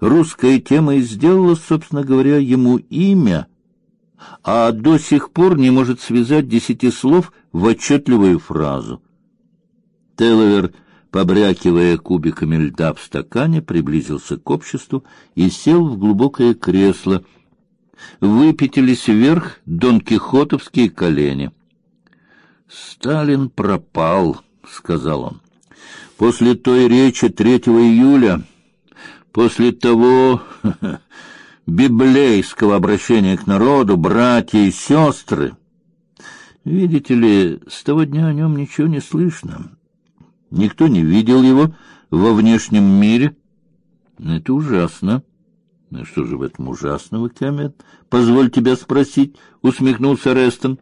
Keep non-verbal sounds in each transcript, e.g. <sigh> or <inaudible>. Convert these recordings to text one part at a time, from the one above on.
Русская тема и сделала, собственно говоря, ему имя, а до сих пор не может связать десяти слов в отчетливую фразу. Теловер, побрякивая кубиками льда в стакане, приблизился к обществу и сел в глубокое кресло. Выпятились вверх донкихотовские колени. Сталин пропал, сказал он. После той речи 3 июля, после того <laughs> библейского обращения к народу, братья и сестры, видите ли, с того дня о нем ничего не слышно. Никто не видел его во внешнем мире. Это ужасно. Ну что же в этом ужасного, Кэмет? Позволь тебя спросить, усмехнулся Рестон.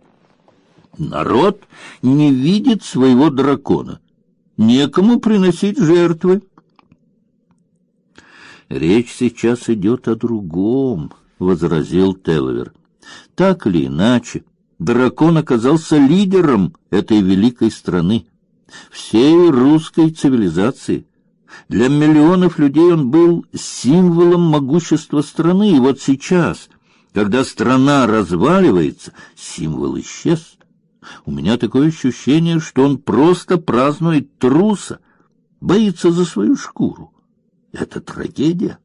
Народ не видит своего дракона. Некому приносить жертвы. Речь сейчас идет о другом, возразил Телвер. Так или иначе, дракон оказался лидером этой великой страны, всей русской цивилизации. Для миллионов людей он был символом могущества страны, и вот сейчас, когда страна разваливается, символ исчез. У меня такое ощущение, что он просто празднует труса, боится за свою шкуру. Это трагедия.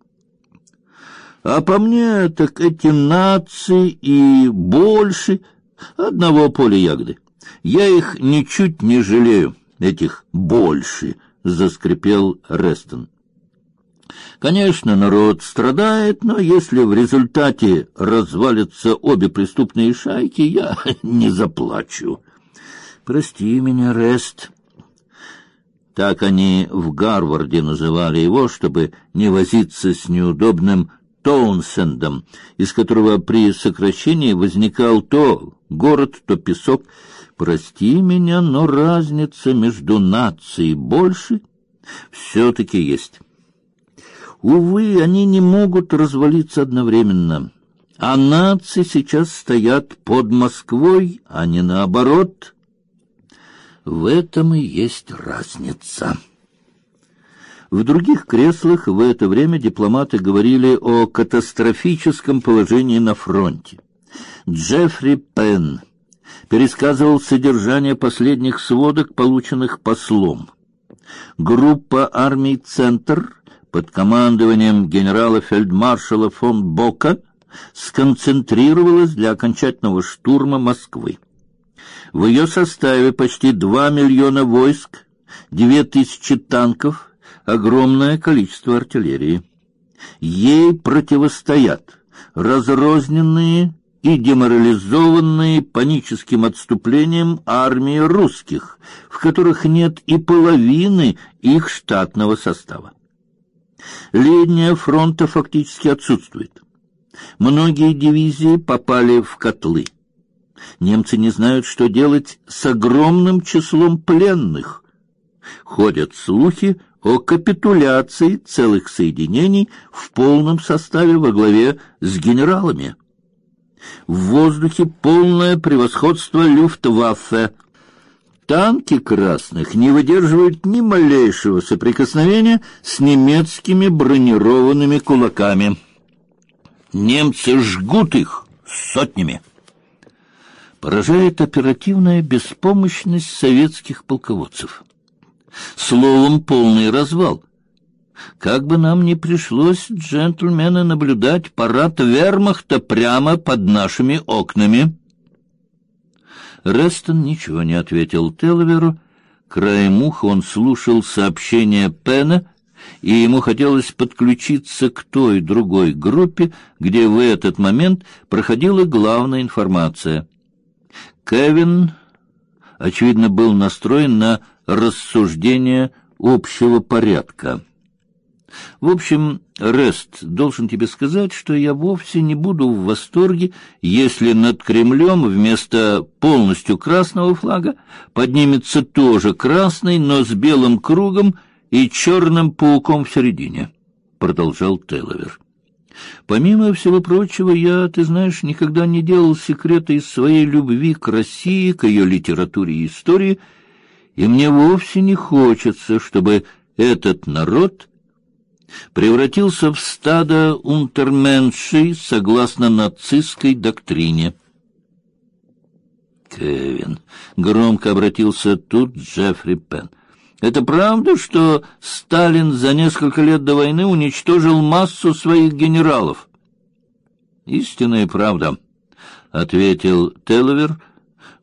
А по мне, так эти нации и больше одного поля ягоды. Я их ничуть не жалею, этих больше, заскрипел Рестон. Конечно, народ страдает, но если в результате развалятся обе преступные шайки, я <laughs> не заплачу. Прости меня, Рест. Так они в Гарварде называли его, чтобы не возиться с неудобным Тоунсендом, из которого при сокращении возникал то город, то песок. Прости меня, но разница между нацией больше все-таки есть. Увы, они не могут развалиться одновременно. А нации сейчас стоят под Москвой, а не наоборот. В этом и есть разница. В других креслах в это время дипломаты говорили о катастрофическом положении на фронте. Джеффри Пен пересказывал содержание последних сводок, полученных послом. Группа армий «Центр» под командованием генерала-фельдмаршала фон Бока сконцентрировалась для окончательного штурма Москвы. В ее составе почти два миллиона войск, две тысячи танков, огромное количество артиллерии. Ей противостоят разрозненные и деморализованные паническим отступлением армии русских, в которых нет и половины их штатного состава. Линия фронта фактически отсутствует. Многие дивизии попали в котлы. Немцы не знают, что делать с огромным числом пленных. Ходят слухи о капитуляции целых соединений в полном составе во главе с генералами. В воздухе полное превосходство Люфтваффе, Танки красных не выдерживают ни малейшего соприкосновения с немецкими бронированными кулаками. Немцы жгут их сотнями. Поражает оперативная беспомощность советских полководцев. Словом, полный развал. Как бы нам ни пришлось, джентльмены, наблюдать парад вермахта прямо под нашими окнами. Рестон ничего не ответил Телверу. Краем уха он слушал сообщение Пена, и ему хотелось подключиться к той другой группе, где в этот момент проходила главная информация. Кевин, очевидно, был настроен на рассуждение общего порядка. В общем, Рест, должен тебе сказать, что я вовсе не буду в восторге, если над Кремлем вместо полностью красного флага поднимется тоже красный, но с белым кругом и черным пауком в середине, продолжал Тейловер. Помимо всего прочего, я, ты знаешь, никогда не делал секрета из своей любви к России, к ее литературе и истории, и мне вовсе не хочется, чтобы этот народ превратился в стадо унтерменшей согласно нацистской доктрине. Кевин громко обратился тут Джеффри Пен. Это правда, что Сталин за несколько лет до войны уничтожил массу своих генералов? Истинная правда, ответил Телвер,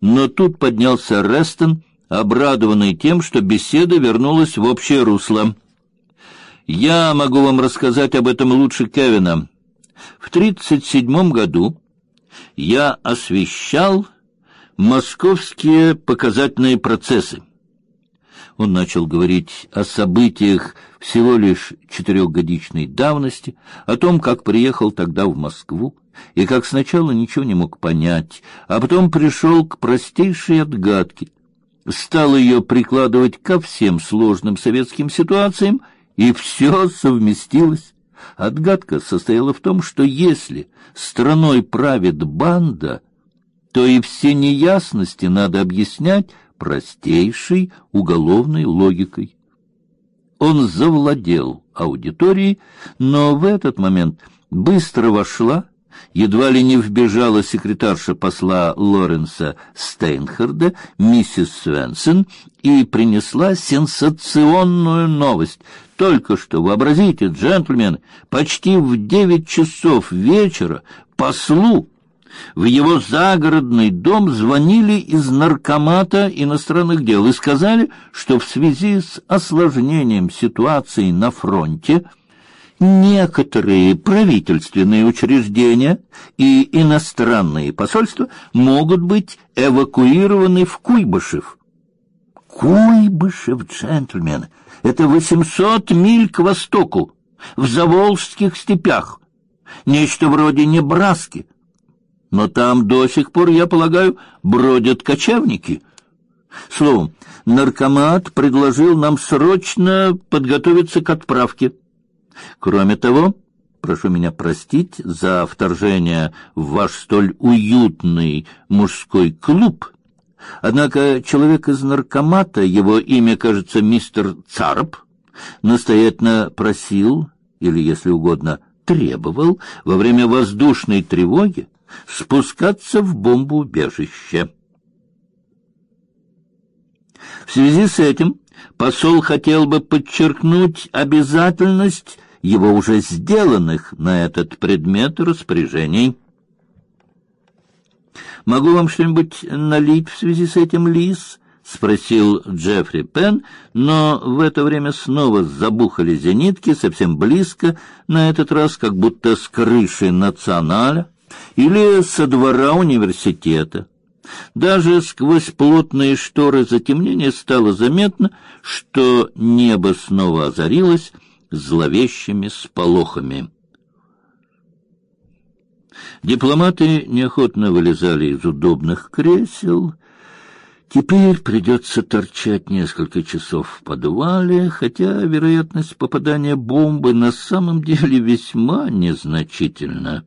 но тут поднялся Рестон, обрадованный тем, что беседа вернулась в общее русло. Я могу вам рассказать об этом лучше Кевина. В тридцать седьмом году я освещал московские показательные процессы. Он начал говорить о событиях всего лишь четырехгодичной давности, о том, как приехал тогда в Москву, и как сначала ничего не мог понять, а потом пришел к простейшей отгадке, стал ее прикладывать ко всем сложным советским ситуациям, и все совместилось. Отгадка состояла в том, что если страной правит банда, то и все неясности надо объяснять простейшей уголовной логикой. Он завладел аудиторией, но в этот момент быстро вошла, едва ли не вбежала секретарша посла Лоренса Стейнхарда, миссис Свенсон, и принесла сенсационную новость. Только что, вообразите, джентльмены, почти в девять часов вечера послу в его загородный дом звонили из наркомата иностранных дел и сказали, что в связи с осложнением ситуации на фронте некоторые правительственные учреждения и иностранные посольства могут быть эвакуированы в Куйбышев. Куйбышев, джентльмены, это восемьсот миль к востоку, в Заволжских степях, нечто вроде Небраски но там до сих пор, я полагаю, бродят кочевники. Словом, наркомат предложил нам срочно подготовиться к отправке. Кроме того, прошу меня простить за вторжение в ваш столь уютный мужской клуб. Однако человек из наркомата, его имя, кажется, мистер Царп, настоятельно просил, или, если угодно, требовал во время воздушной тревоги спускаться в бомбоубежище. В связи с этим посол хотел бы подчеркнуть обязательность его уже сделанных на этот предмет распоряжений. Могу вам что-нибудь налить в связи с этим, Лис? спросил Джеффри Пен, но в это время снова забухали зенитки совсем близко, на этот раз как будто с крыши националя или со двора университета. Даже сквозь плотные шторы затемнения стало заметно, что небо снова озарилось зловещими сполохами. Дипломаты неохотно вылезали из удобных кресел. Теперь придется торчать несколько часов в подвале, хотя вероятность попадания бомбы на самом деле весьма незначительна.